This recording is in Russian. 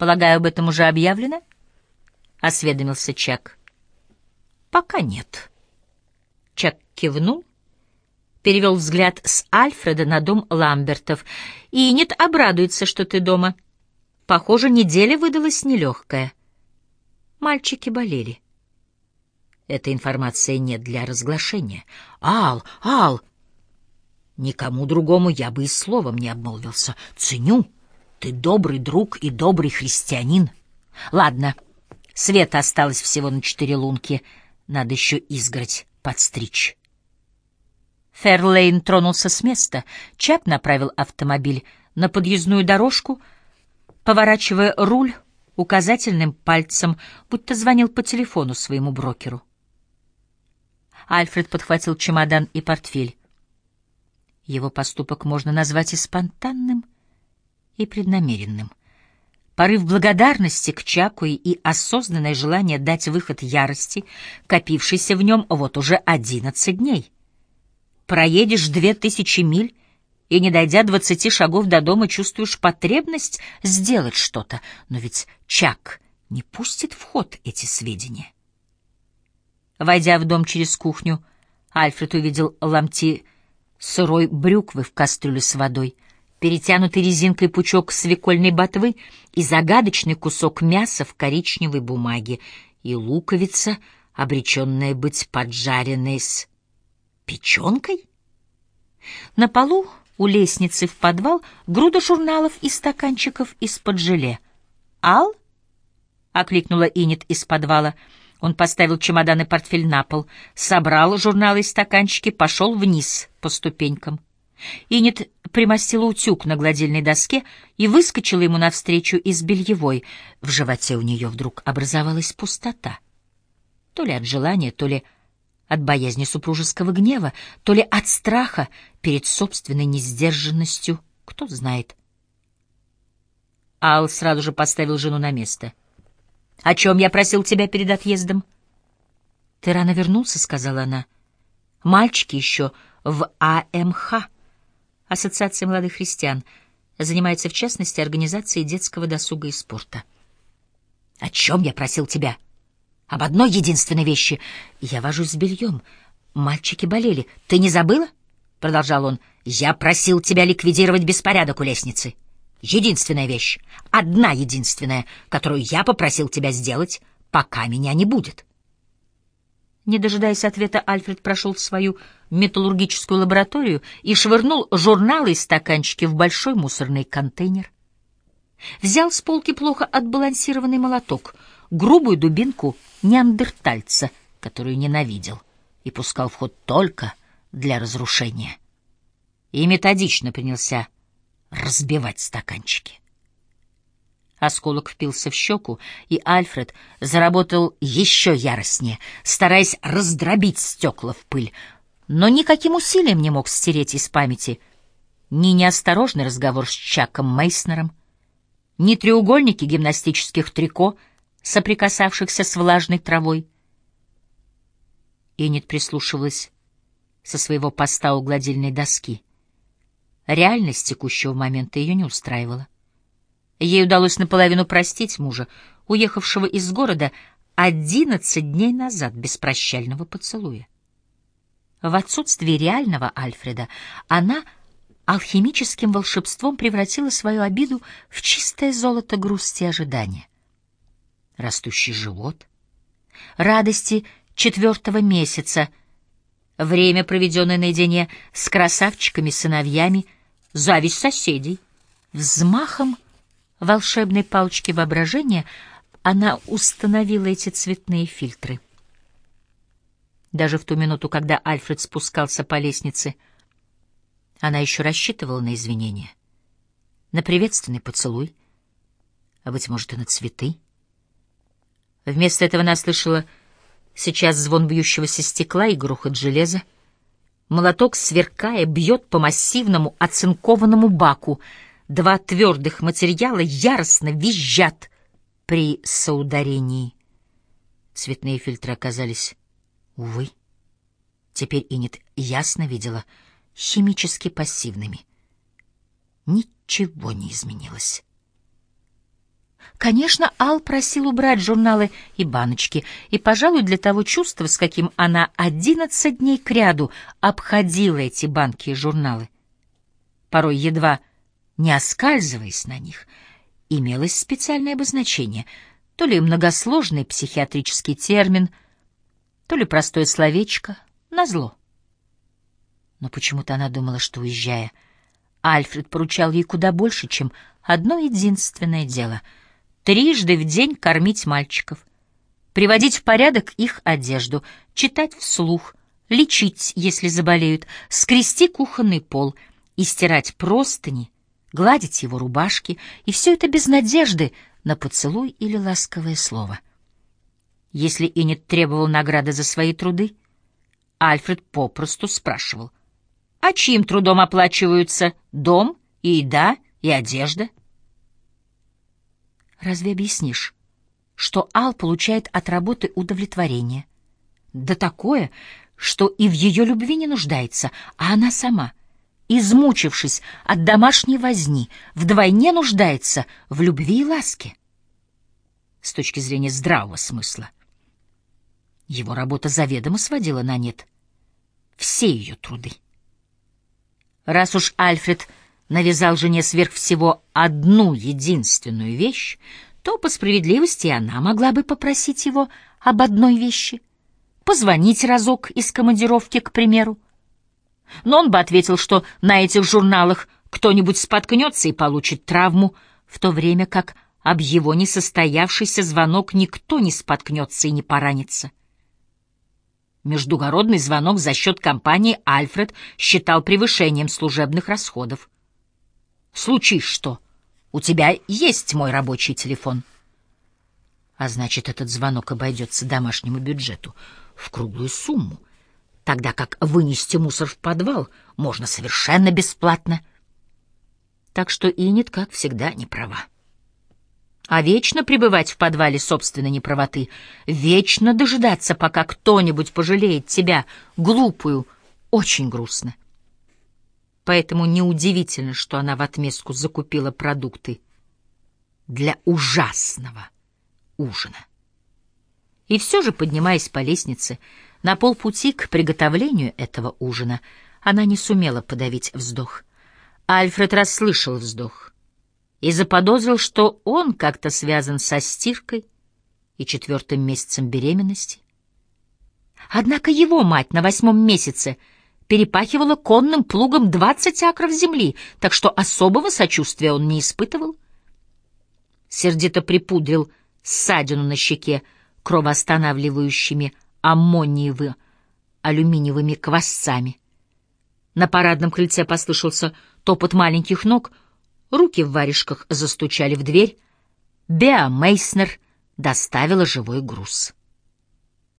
Полагаю, об этом уже объявлено? — осведомился Чак. — Пока нет. Чак кивнул, перевел взгляд с Альфреда на дом Ламбертов. — И нет, обрадуется, что ты дома. Похоже, неделя выдалась нелегкая. Мальчики болели. Эта информация не для разглашения. — Ал, Ал! Никому другому я бы и словом не обмолвился. Ценю. Ты добрый друг и добрый христианин. Ладно, света осталось всего на четыре лунки. Надо еще изгородь подстричь. Ферлейн тронулся с места. Чап направил автомобиль на подъездную дорожку, поворачивая руль указательным пальцем, будто звонил по телефону своему брокеру. Альфред подхватил чемодан и портфель. Его поступок можно назвать и спонтанным, и преднамеренным. Порыв благодарности к Чаку и осознанное желание дать выход ярости, копившейся в нем вот уже одиннадцать дней. Проедешь две тысячи миль и, не дойдя двадцати шагов до дома, чувствуешь потребность сделать что-то, но ведь Чак не пустит в ход эти сведения. Войдя в дом через кухню, Альфред увидел ломти сырой брюквы в кастрюле с водой — перетянутый резинкой пучок свекольной ботвы и загадочный кусок мяса в коричневой бумаге, и луковица, обреченная быть поджаренной с печенкой. На полу у лестницы в подвал груда журналов и стаканчиков из-под желе. «Ал?» — окликнула Инет из подвала. Он поставил чемодан и портфель на пол, собрал журналы и стаканчики, пошел вниз по ступенькам. Инет примостила утюг на гладильной доске и выскочила ему навстречу из бельевой. В животе у нее вдруг образовалась пустота. То ли от желания, то ли от боязни супружеского гнева, то ли от страха перед собственной несдержанностью, кто знает. Ал сразу же поставил жену на место. — О чем я просил тебя перед отъездом? — Ты рано вернулся, — сказала она. — Мальчики еще в АМХ. Ассоциация молодых христиан занимается в частности организацией детского досуга и спорта. О чем я просил тебя? Об одной единственной вещи. Я вожусь с бельем. Мальчики болели. Ты не забыла? Продолжал он. Я просил тебя ликвидировать беспорядок у лестницы. Единственная вещь, одна единственная, которую я попросил тебя сделать, пока меня не будет. Не дожидаясь ответа, Альфред прошел в свою металлургическую лабораторию и швырнул журналы и стаканчики в большой мусорный контейнер. Взял с полки плохо отбалансированный молоток, грубую дубинку неандертальца, которую ненавидел, и пускал в ход только для разрушения. И методично принялся разбивать стаканчики. Осколок впился в щеку, и Альфред заработал еще яростнее, стараясь раздробить стекла в пыль, но никаким усилием не мог стереть из памяти ни неосторожный разговор с Чаком Мейснером, ни треугольники гимнастических трико, соприкасавшихся с влажной травой. Иннет прислушивалась со своего поста у гладильной доски. Реальность текущего момента ее не устраивала. Ей удалось наполовину простить мужа, уехавшего из города одиннадцать дней назад без прощального поцелуя. В отсутствие реального Альфреда она алхимическим волшебством превратила свою обиду в чистое золото грусти и ожидания. Растущий живот, радости четвертого месяца, время, проведенное наедине с красавчиками-сыновьями, зависть соседей, взмахом — волшебной палочки воображения она установила эти цветные фильтры. Даже в ту минуту, когда Альфред спускался по лестнице, она еще рассчитывала на извинения, на приветственный поцелуй, а, быть может, и на цветы. Вместо этого она слышала сейчас звон бьющегося стекла и грохот железа. Молоток, сверкая, бьет по массивному оцинкованному баку — Два твердых материала яростно визжат при соударении. Цветные фильтры оказались, увы, теперь Инет ясно видела, химически пассивными. Ничего не изменилось. Конечно, Ал просил убрать журналы и баночки, и, пожалуй, для того чувства, с каким она одиннадцать дней кряду обходила эти банки и журналы, порой едва не оскальзываясь на них, имелось специальное обозначение, то ли многосложный психиатрический термин, то ли простое словечко «назло». Но почему-то она думала, что, уезжая, Альфред поручал ей куда больше, чем одно единственное дело — трижды в день кормить мальчиков, приводить в порядок их одежду, читать вслух, лечить, если заболеют, скрести кухонный пол и стирать простыни, гладить его рубашки, и все это без надежды на поцелуй или ласковое слово. Если Иннет требовал награды за свои труды, Альфред попросту спрашивал, а чьим трудом оплачиваются дом и еда и одежда? Разве объяснишь, что Ал получает от работы удовлетворение? Да такое, что и в ее любви не нуждается, а она сама, измучившись от домашней возни, вдвойне нуждается в любви и ласке. С точки зрения здравого смысла. Его работа заведомо сводила на нет все ее труды. Раз уж Альфред навязал жене сверх всего одну единственную вещь, то по справедливости она могла бы попросить его об одной вещи — позвонить разок из командировки, к примеру. Но он бы ответил, что на этих журналах кто-нибудь споткнется и получит травму, в то время как об его несостоявшийся звонок никто не споткнется и не поранится. Междугородный звонок за счет компании «Альфред» считал превышением служебных расходов. Случись что, у тебя есть мой рабочий телефон. А значит, этот звонок обойдется домашнему бюджету в круглую сумму, тогда как вынести мусор в подвал можно совершенно бесплатно. Так что Инет, как всегда, не права. А вечно пребывать в подвале собственной неправоты, вечно дожидаться, пока кто-нибудь пожалеет тебя, глупую, очень грустно поэтому неудивительно, что она в отместку закупила продукты для ужасного ужина. И все же, поднимаясь по лестнице, на полпути к приготовлению этого ужина, она не сумела подавить вздох. Альфред расслышал вздох и заподозрил, что он как-то связан со стиркой и четвертым месяцем беременности. Однако его мать на восьмом месяце — перепахивала конным плугом двадцать акров земли, так что особого сочувствия он не испытывал. Сердито припудрил ссадину на щеке кровоостанавливающими аммониевы алюминиевыми квасцами. На парадном крыльце послышался топот маленьких ног, руки в варежках застучали в дверь. Беа Мейснер доставила живой груз.